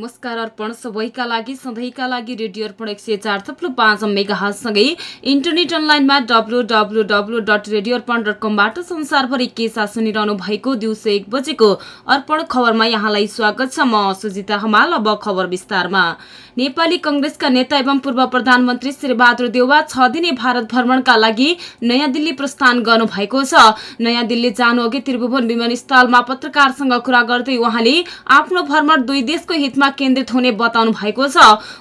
नमस्कार अर्पण सबैका लागि सधैँका लागि रेडियो अर्पण एक सय चार थप्लो पाँच मेगासँगै इन्टरनेट अनलाइनमा W W W dot radio Arpan dot कमबाट संसारभरि के साथ सुनिरहनु भएको दिउँसो एक बजेको अर्पण खबरमा यहाँलाई स्वागत छ। म सुजिता हमाल अब खबर विस्तारमा। नेपाली कंग्रेसका नेता एवं पूर्व प्रधानमन्त्री श्रीबहादुर देउवा छ दिने भारत भ्रमणका लागि नयाँ दिल्ली प्रस्थान गर्नु भएको छ। नयाँ दिल्ली जानु अघि त्रिभुवन विमानस्थलमा पत्रकारसँग कुरा गर्दै उहाँले आफ्नो भ्रमण दुई देशको हितमा केन्द्रित हुने बताउनु भएको छ।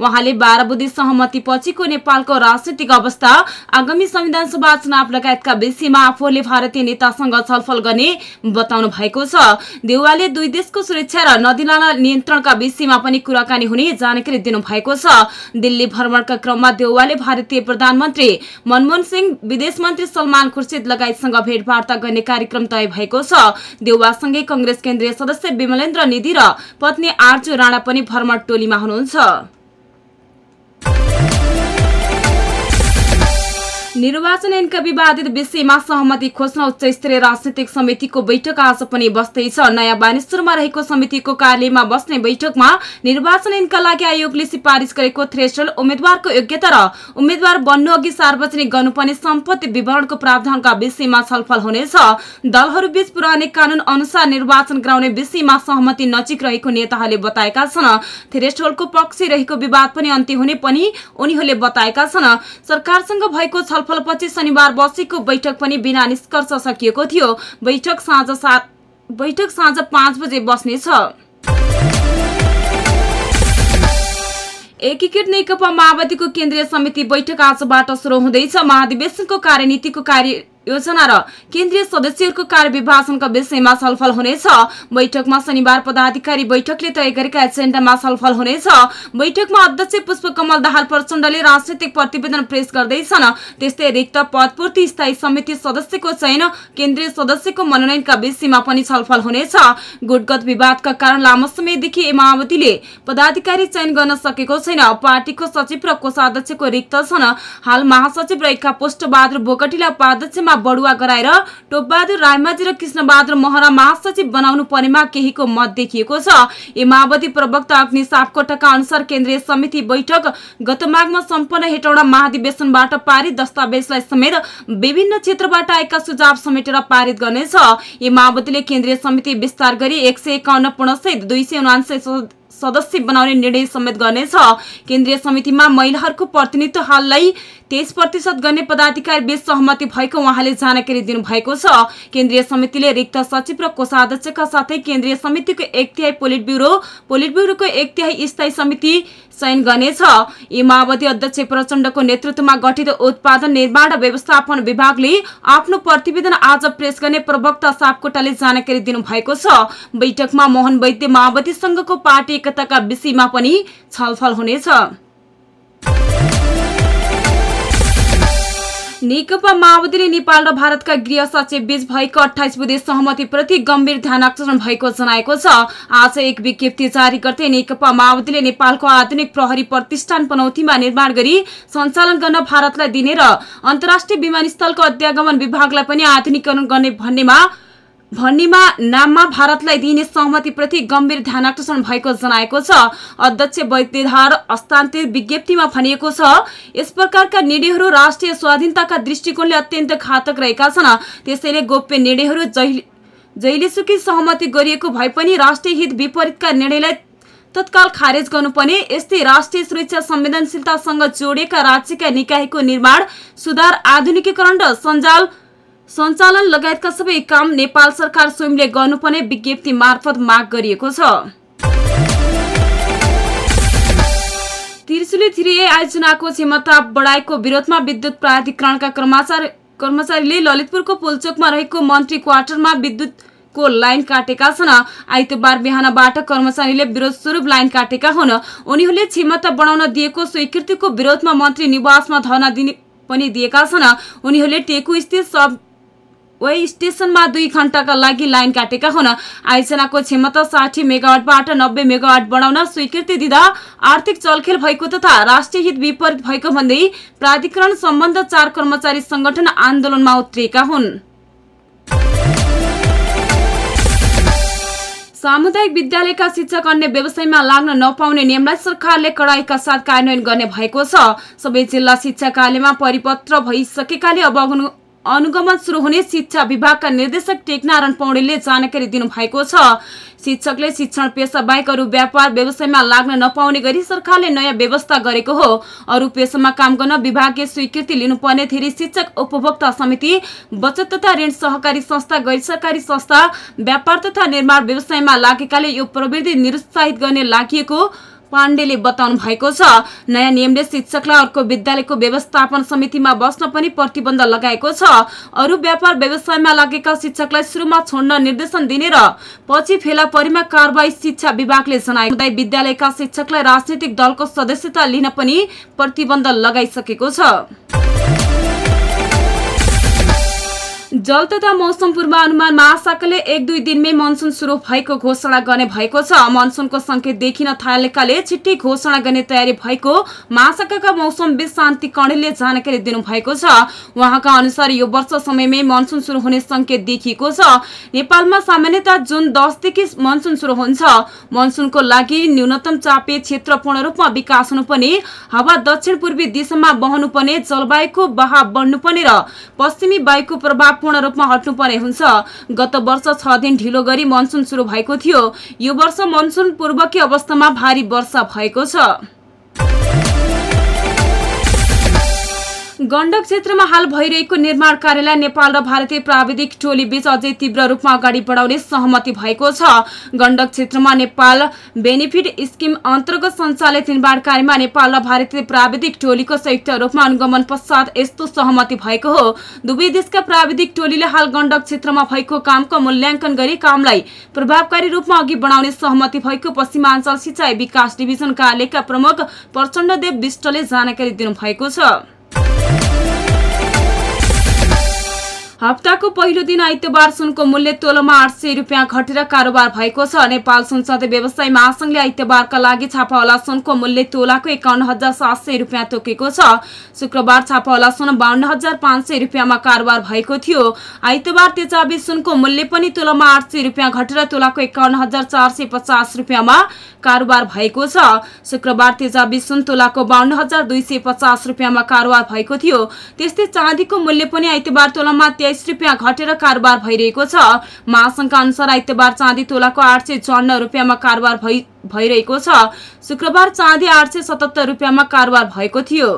उहाँले बाह्र सहमति पछिको नेपालको राजनैतिक अवस्था आगामी संविधान सभा चुनाव लगायतका विषयमा आफूले भारतीय नेतासँग छलफल गर्ने बताउनु भएको छ। देउवाले दुई देशको सुरक्षा र नदीनाला नियन्त्रणका विषयमा पनि कुराकानी हुने जानकारी दिनु भएको छ। दिल्ली भ्रमणका क्रममा देउवाले भारतीय प्रधानमन्त्री मनमोहन सिंह विदेश मन्त्री सलमान खुर्सिद लगायतसँग भेटवार्ता गर्ने कार्यक्रम तय भएको छ। देउवासँगै कंग्रेस केन्द्रीय सदस्य विमलेन्द्र निधि र पत्नी आर्जु राणा भ्रमण टोलीमा हुनुहुन्छ। निर्वाचन ऐनका विवादित विषयमा सहमति खोज्न उच्च स्तरीय राजनैतिक समितिको बैठक आज पनि बस्दैछ। नयाँ बानेश्वरमा रहेको समितिको कार्यालयमा बस्ने बैठकमा निर्वाचन ऐनका लागि आयोगले सिफारिस गरेको थ्रेसल उम्मेद्वारको योग्यता र उम्मेद्वार बन्नु अघि सार्वजनिक गर्नुपर्ने सम्पत्ति विवरणको प्रावधानका विषयमा छलफल हुनेछ। दलहरूबीच पुरानै कानून अनुसार निर्वाचन गराउने विषयमा सहमति नजिक रहेको नेताहरूले बताएका छन्। थ्रेसोलको पक्ष रहेको विवाद पनि अन्त्य हुने पनि उनीहरूले बताएका छन्। सरकारसँग भएको छलफलपछि शनिबार बसेको बैठक पनि बिना निष्कर्ष सकिएको थियो। बैठक साँझ सात बैठक साँझ पाँच बजे बस्नेछ। एकीकृत नेकपा माओवादीको केन्द्रीय समिति बैठक आजबाट शुरू हुँदैछ। महाधिवेशनको कार्यनीतिको कार्य योजना र केन्द्रीय सदस्यहरूको कार्यविभाजनका विषयमा छलफल हुनेछ। बैठकमा शनिबार पदाधिकारी बैठकले तय गरेका एजेन्डामा छलफल हुनेछ। बैठकमा अध्यक्ष पुष्पकमल दाहाल प्रचण्डले राजनैतिक प्रतिवेदन पेश गर्दैछन्। त्यस्तै रिक्त पदपूर्ति स्थायी समिति सदस्यको चयन केन्द्रीय सदस्यको मनोनयनका विषयमा पनि छलफल हुनेछ। गुटगत विवादका कारण लामो समयदेखि माओवादीले पदाधिकारी चयन गर्न सकेको छैन। पार्टीको सचिव र कोषाध्यक्षको रिक्त छन्। हाल महासचिव रहेका पोष्टबहादुर बोगटीलाई उपाध्यक्षमा बढुवा गराएर टोपबहादुर रायमाझी र कृष्णबहादुर महरा महासचिव बनाउनु पर्नेमा केहीको मत देखिएको छ। ए माओवादी प्रवक्ता अग्नि सापकोटाका अनुसार केन्द्रीय समिति बैठक गत माघमा सम्पन्न हेटौडा महाधिवेशनबाट पारित दस्तावेजलाई समेत विभिन्न क्षेत्रबाट आएका सुझाव समेटेर पारित गर्नेछ। ए माओवादीले केन्द्रीय समिति विस्तार गरी एक सय एकाउन्न पूर्णसहित दुई सय उनान्सय सदस्य बनाउने निर्णय समेत गर्नेछ। केन्द्रीय समितिमा महिलाहरूको प्रतिनिधित्व हाललाई तेइस प्रतिशत गर्ने पदाधिकारी बीच सहमति भएको उहाँले जानकारी दिनुभएको छ। केन्द्रीय समितिले रिक्त सचिव र कोषाध्यक्षका साथै केन्द्रीय समितिको एक तिहाई पोलिट ब्युरो पोलिट ब्युरोको एक तिहाई स्थायी समिति चयन गर्नेछ। यी माओवादी अध्यक्ष प्रचण्डको नेतृत्वमा गठित उत्पादन निर्माण व्यवस्थापन विभागले आफ्नो प्रतिवेदन आज प्रेस गर्ने प्रवक्ता सापकोटाले जानकारी दिनुभएको छ। बैठकमा मोहन वैद्य माओवादीसँगको पार्टी एकताका विषयमा पनि छलफल हुनेछ। नेकपा माओवादीले नेपाल र भारतका गृह सचिव बीच भएको अठाइस बुधे सहमतिप्रति गम्भीर ध्यानकर्षण भएको जनाएको छ। आज एक विज्ञप्ति जारी गर्दै नेकपा माओवादीले नेपालको आधुनिक प्रहरी प्रतिष्ठान पनौतीमा निर्माण गरी सञ्चालन गर्न भारतलाई दिने र अन्तर्राष्ट्रिय विमानस्थलको अध्यागमन विभागलाई पनि आधुनिकरण गर्ने भन्नेमा भन्नेमा नाममा भारतलाई दिइने सहमतिप्रति गम्भीर ध्यानकर्षण भएको जनाएको छ। अध्यक्ष वैद्यधार हस्तान्तरित विज्ञप्तिमा भनिएको छ यस प्रकारका निर्णयहरू राष्ट्रिय स्वाधीनताका दृष्टिकोणले अत्यन्त घातक रहेका छन्। त्यसैले गोप्य निर्णयहरू जहिलेसुकै सहमति गरिएको भए पनि राष्ट्रिय हित विपरीतका निर्णयलाई तत्काल खारेज गर्नुपर्ने यस्तै राष्ट्रिय सुरक्षा संवेदनशीलतासँग जोडिएका राज्यका निकायको निर्माण सुधार आधुनिकीकरण र सञ्जाल सञ्चालन लगायतका सबै काम नेपाल सरकार स्वयंले गर्नुपर्ने विज्ञप्ति मार्फत माग गरिएको छ। त्रिशुली थ्री आयोजनाको क्षमता बढाएको विरोधमा विद्युत प्राधिकरणका कर्मचारी कर्मचारीले ललितपुरको पुलचोकमा रहेको मन्त्री क्वार्टरमा विद्युतको लाइन काटेका छन्। आइतबार बिहानबाट कर्मचारीले विरोध स्वरूप लाइन काटेका हुन्। उनीहरूले क्षमता बढाउन दिएको स्वीकृतिको विरोधमा मन्त्री निवासमा धरना दिने पनि दिएका छन्। उनीहरूले टेकु स्थित सब वे स्टेशनमा दुई घण्टाका लागि लाइन काटेका हुन्। आयोजनाको क्षमता साठी मेगावाटबाट नब्बे मेगावाट बढाउन स्वीकृति दिँदा आर्थिक चलखेल भएको तथा राष्ट्रिय हित विपरीत भएको भन्दै प्राधिकरण सम्बन्ध चार कर्मचारी संगठन आन्दोलनमा उत्रिएका हुन्। सामुदायिक विद्यालयका शिक्षक अन्य व्यवसायमा लाग्न नपाउने नियमलाई सरकारले कडाईका साथ कार्यान्वयन गर्ने भएको छ। सबै जिल्ला शिक्षा कार्यालयमा परिपत्र भइसकेकाले अब अनुगमन शुरू हुने शिक्षा विभागका निर्देशक टेकनारायण पौडेलले जानकारी दिनुभएको छ। शिक्षकले शिक्षण पेसा बाहेक अरू व्यापार व्यवसायमा लाग्न नपाउने गरी सरकारले नयाँ व्यवस्था गरेको हो। अरू पेसामा काम गर्न विभागीय स्वीकृति लिनुपर्ने धेरै शिक्षक उपभोक्ता समिति बचत तथा ऋण सहकारी संस्था गैर सरकारी संस्था व्यापार तथा निर्माण व्यवसायमा लागेकाले यो प्रवृत्ति निरुत्साहित गर्ने लागि पाण्डेले बताउनु भएको छ नयाँ नियमले शिक्षकलाई अर्को विद्यालयको व्यवस्थापन समितिमा बस्न पनि प्रतिबन्ध लगाएको छ। अरू व्यापार व्यवसायमा लागेका शिक्षकलाई सुरुमा छोड्न निर्देशन दिने र पछि फेला परीमा कारवाही शिक्षा विभागले जनाएको विद्यालयका शिक्षकलाई राजनैतिक दलको सदस्यता लिन पनि प्रतिबन्ध लगाइसकेको छ। जल तथा मौसम पूर्वानुमान महाशाखाले एक दुई दिनमै मनसुन सुरु भएको घोषणा गर्ने भएको छ। मनसुनको संकेत देखिन थालेकाले छिट्टै घोषणा गर्ने तयारी भएको महाशाखाका मौसमविद शान्ति कणेलले जानकारी दिनुभएको छ। उहाँका अनुसार यो वर्ष समयमै मनसुन सुरु हुने संकेत देखिएको छ। नेपालमा सामान्यतः जुन दसदेखि मनसुन सुरु हुन्छ मनसुनको लागि न्यूनतम चापे क्षेत्र पूर्ण रूपमा विकास हुनुपर्ने हावा दक्षिण पूर्वी दिशामा बहनुपर्ने जलवायुको बहाव बढ्नुपर्ने र पश्चिमी वायुको प्रभाव पूर्ण रूपमा हट्नुपर्ने हुन्छ। गत वर्ष छ दिन ढिलो गरी मनसुन सुरु भएको थियो। यो वर्ष मनसुन पूर्वकी अवस्थामा भारी वर्षा भएको छ। गण्डक क्षेत्रमा हाल भइरहेको निर्माण कार्यलाई नेपाल र भारतीय प्राविधिक टोली बीच अझै तीव्र रूपमा अगाडि बढाउने सहमति भएको छ। गण्डक क्षेत्रमा नेपाल बेनिफिट स्किम अन्तर्गत सञ्चालित निर्माण कार्यमा नेपाल र भारतीय प्राविधिक टोलीको संयुक्त रूपमा अनुगमन पश्चात यस्तो सहमति भएको हो। दुवै देशका प्राविधिक टोलीले हाल गण्डक क्षेत्रमा भएको कामको मूल्याङ्कन गरी कामलाई प्रभावकारी रूपमा अघि बढाउने सहमति भएको पश्चिमाञ्चल सिंचाई विकास डिभिजन कार्यालयका प्रमुख प्रचण्ड देव विष्टले जानकारी दिनुभएको छ। हप्ताको पहिलो दिन आइतबार सुनको मूल्य तोलोमा आठ सय रुपियाँ घटेर कारोबार भएको छ। नेपाल सुन सधैँ व्यवसाय महासंघले आइतबारका लागि छापावाला सुनको मूल्य तोलाको एकाउन्न हजार सात सय रुपियाँ तोकेको छ। शुक्रबार छापावाला सुन बाहन्न हजार पाँच सय रुपियाँमा कारोबार भएको थियो। आइतबार तेजाबी सुनको मूल्य पनि तोलामा आठ सय रुपियाँ घटेर तोलाको एकाउन्न हजार चार सय पचास रुपियाँमा कारोबार भएको छ। शुक्रबार तेजाबी सुन तोलाको बाहन्न हजार दुई सय पचास रुपियाँमा कारोबार भएको थियो। त्यस्तै चाँदीको मूल्य पनि आइतबार तोलामा तेइस रुपियाँ घटेर कारोबार भइरहेको छ। महासंघका अनुसार आइतबार चाँदी तोलाको आठ सय चौन्न रुपियाँमा कारोबार भइरहेको छ। शुक्रबार चाँदी आठ सय सतहत्तर रुपियाँमा कारोबार भएको थियो।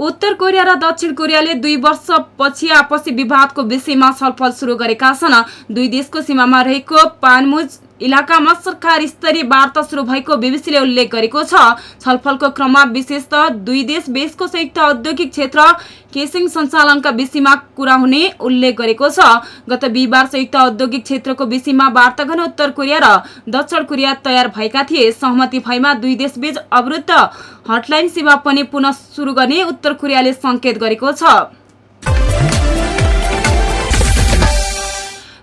उत्तर कोरिया र दक्षिण कोरियाले दुई वर्षपछि आपसी विवादको विषयमा छलफल सुरु गरेका छन्। दुई देशको सीमामा रहेको पानमुज इलाकामा सरकार स्तरीय वार्ता शुरू भएको बीबीसीले उल्लेख गरेको छलफलको क्रममा विशेषतः दुई देश बेसको संयुक्त औद्योगिक क्षेत्र केसिङ सञ्चालनका विषयमा कुरा हुने उल्लेख गरेको छ। गत बिहिबार संयुक्त औद्योगिक क्षेत्रको विषयमा वार्ता गर्न उत्तर कोरिया र दक्षिण कोरिया तयार भएका थिए। सहमति भएमा दुई देशबीच अवरुद्ध हटलाइन सेवा पनि पुनः सुरु गर्ने उत्तर कोरियाले संकेत गरेको छ।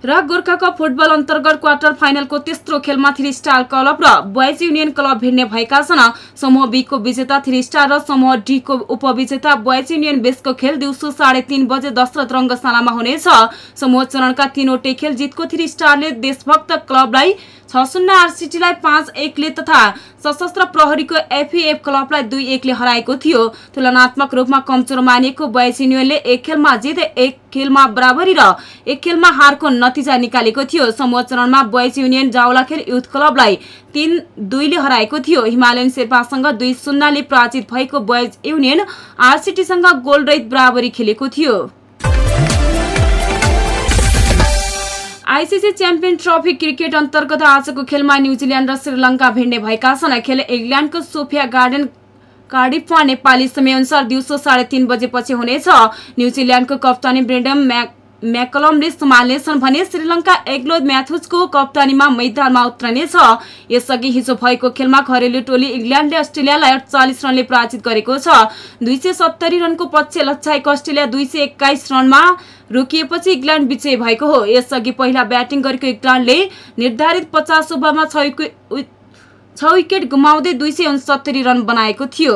र गोर्खा कप फुटबल अन्तर्गत क्वार्टर फाइनलको तेस्रो खेलमा थ्री स्टार क्लब र बोइज युनियन क्लब भिड्ने भएका छन्। समूह बी को विजेता थ्री स्टार र समूह डी को उपविजेता बोइज युनियन बेसको खेल दिउँसो साढे तीन बजे दशरथ रङ्गशालामा हुनेछ। समूह चरणका तीनवटै खेल जितको थ्री स्टारले देशभक्त क्लबलाई छ शून्य आरसिटीलाई पाँच एकले तथा सशस्त्र प्रहरीको एफिएफ क्लबलाई दुई एकले हराएको थियो। तुलनात्मक रूपमा कमजोर मानिएको बयस युनियनले एक खेलमा जित एक खेलमा बराबरी र एक खेलमा हारको नतिजा निकालेको थियो। समूह चरणमा बयस युनियन जावलाखेल युथ क्लबलाई तीन दुईले हराएको थियो। हिमालयन शेर्पासँग दुई शून्यले पराजित भएको बयज युनियन आरसिटीसँग गोलरहित बराबरी खेलेको थियो। आइसिसी च्याम्पियन ट्रफी क्रिकेट अन्तर्गत आजको खेलमा न्युजिल्यान्ड र श्रीलङ्का भिड्ने भएका छन्। खेल इङ्ल्यान्डको सोफिया गार्डन कार्डिफमा नेपाली समयअनुसार दिउँसो साढे तीन बजेपछि हुनेछ। न्युजिल्यान्डको कप्तानी ब्रेन्डम म्याक म्याकलमले सम्हाल्नेछन् भने श्रीलङ्का एग्लो म्याथुजको कप्तानीमा मैदानमा उत्रनेछ। यसअघि हिजो भएको खेलमा घरेलु टोली इङ्ल्यान्डले अस्ट्रेलियालाई अडचालिस रनले पराजित गरेको छ। दुई सय सत्तरी रनको पक्ष लच्छाएको अस्ट्रेलिया दुई सय एक्काइस रनमा रोकिएपछि इङ्ल्यान्ड विजय भएको हो। यसअघि पहिला ब्याटिङ गरेको इङ्ल्यान्डले निर्धारित पचास ओभरमा छ विकेट गुमाउँदै दुई सय उनसत्तरी रन बनाएको थियो।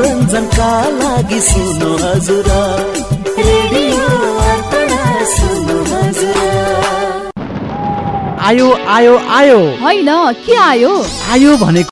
मनोरञ्जनका लागि सुन्नु हजुर। रेडियो सुन्नु हजुर। आयो आयो आयो। होइन के आयो? आयो भनेको